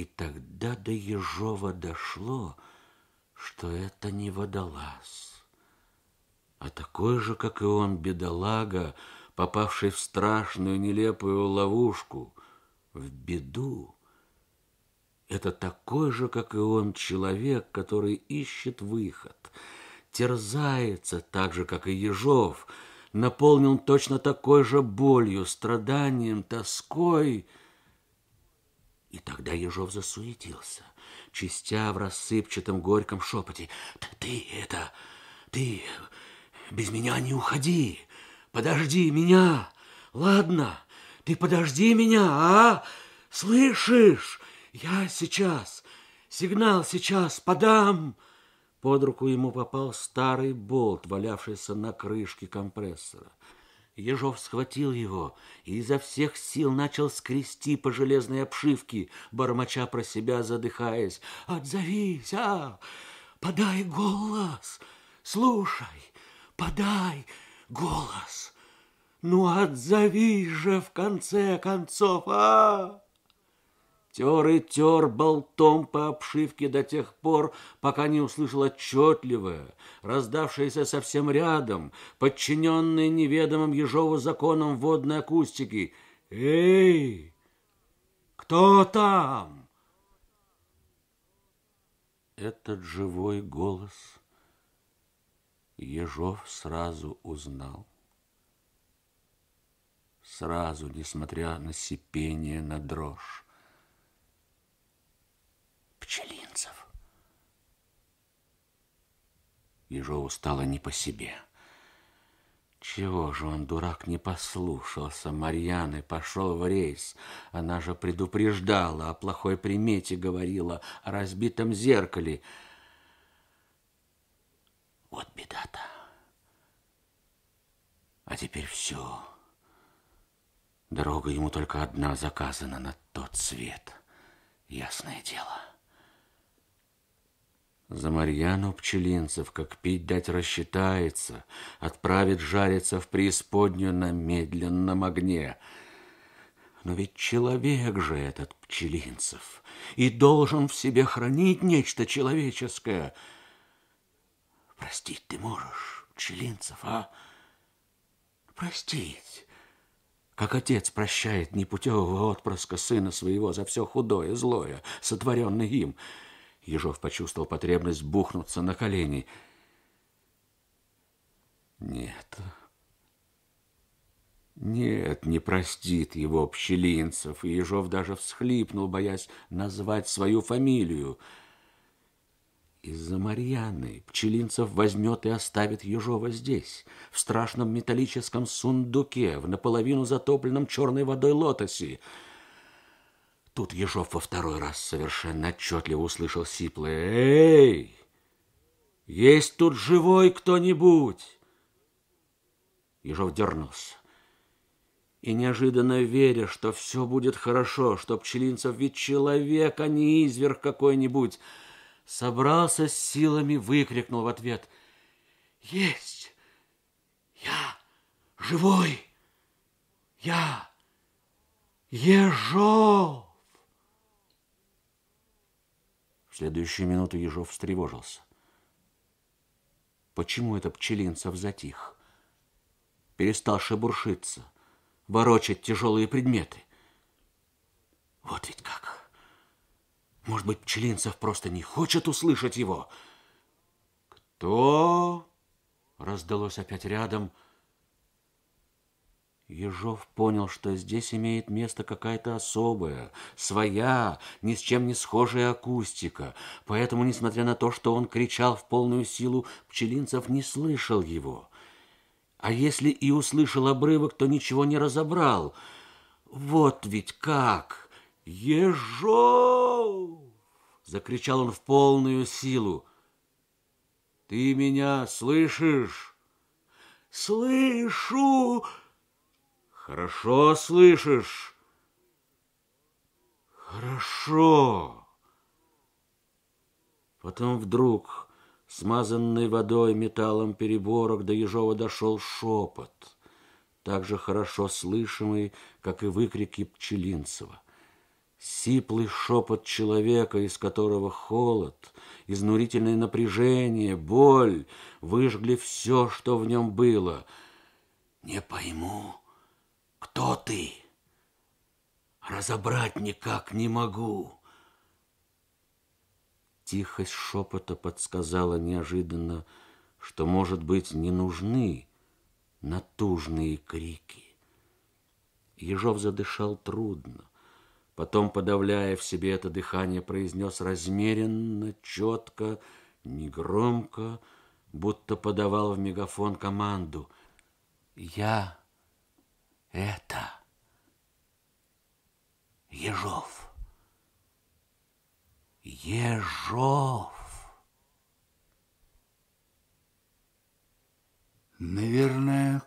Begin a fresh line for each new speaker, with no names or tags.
И тогда до Ежова дошло, что это не водолаз, а такой же, как и он, бедолага, попавший в страшную нелепую ловушку, в беду. Это такой же, как и он, человек, который ищет выход, терзается так же, как и Ежов, наполнен точно такой же болью, страданием, тоской. И тогда Ежов засуетился, чистя в рассыпчатом горьком шепоте. «Ты это... ты без меня не уходи! Подожди меня! Ладно, ты подожди меня, а? Слышишь? Я сейчас, сигнал сейчас подам!» Под руку ему попал старый болт, валявшийся на крышке компрессора. Ежов схватил его и изо всех сил начал скрести по железной обшивке, бормоча про себя, задыхаясь. «Отзовись, а! Подай голос! Слушай, подай голос! Ну, отзовись же в конце концов, а!» Тер и тер болтом по обшивке до тех пор, пока не услышал отчетливое, раздавшееся совсем рядом, подчиненное неведомым Ежову законам водной акустики. «Эй, кто там?» Этот живой голос Ежов сразу узнал. Сразу, несмотря на сипение, на дрожь. Пчелинцев. Ежову стало не по себе. Чего же он, дурак, не послушался Марьяны, пошел в рейс. Она же предупреждала, о плохой примете говорила, о разбитом зеркале. Вот беда-то. А теперь все. Дорога ему только одна заказана на тот свет. Ясное дело. За Марьяну Пчелинцев, как пить дать рассчитается, отправит жариться в преисподнюю на медленном огне. Но ведь человек же этот Пчелинцев и должен в себе хранить нечто человеческое. Простить ты можешь, Пчелинцев, а? Простить, как отец прощает непутевого отпрыска сына своего за все худое, злое, сотворенное им — Ежов почувствовал потребность бухнуться на колени. Нет, нет, не простит его Пчелинцев, и Ежов даже всхлипнул, боясь назвать свою фамилию. Из-за Марьяны Пчелинцев возьмет и оставит Ежова здесь, в страшном металлическом сундуке, в наполовину затопленном черной водой лотосе. Тут Ежов во второй раз совершенно отчетливо услышал сиплое «Эй! Есть тут живой кто-нибудь?» Ежов дернулся. И неожиданно веря, что все будет хорошо, что Пчелинцев ведь человек, а не изверг какой-нибудь, собрался с силами, выкрикнул в ответ «Есть! Я живой! Я Ежов!» Следующую минуту Ежов встревожился. Почему это Пчелинцев затих? Перестал шебуршиться, ворочать тяжелые предметы. Вот ведь как. Может быть, Пчелинцев просто не хочет услышать его? Кто? Раздалось опять рядом. Ежов понял, что здесь имеет место какая-то особая, своя, ни с чем не схожая акустика. Поэтому, несмотря на то, что он кричал в полную силу, Пчелинцев не слышал его. А если и услышал обрывок, то ничего не разобрал. Вот ведь как! Ежов! Закричал он в полную силу. Ты меня слышишь? Слышу! Хорошо слышишь? Хорошо. Потом вдруг, смазанный водой, металлом переборок, до Ежова дошел шепот, так же хорошо слышимый, как и выкрики Пчелинцева. Сиплый шепот человека, из которого холод, изнурительное напряжение, боль выжгли все, что в нем было. Не пойму, ты? Разобрать никак не могу. Тихость шепота подсказала неожиданно, что, может быть, не нужны натужные крики. Ежов задышал трудно. Потом, подавляя в себе это дыхание, произнес размеренно, четко, негромко, будто подавал в мегафон команду. «Я это Ежов. Ежов. Наверное,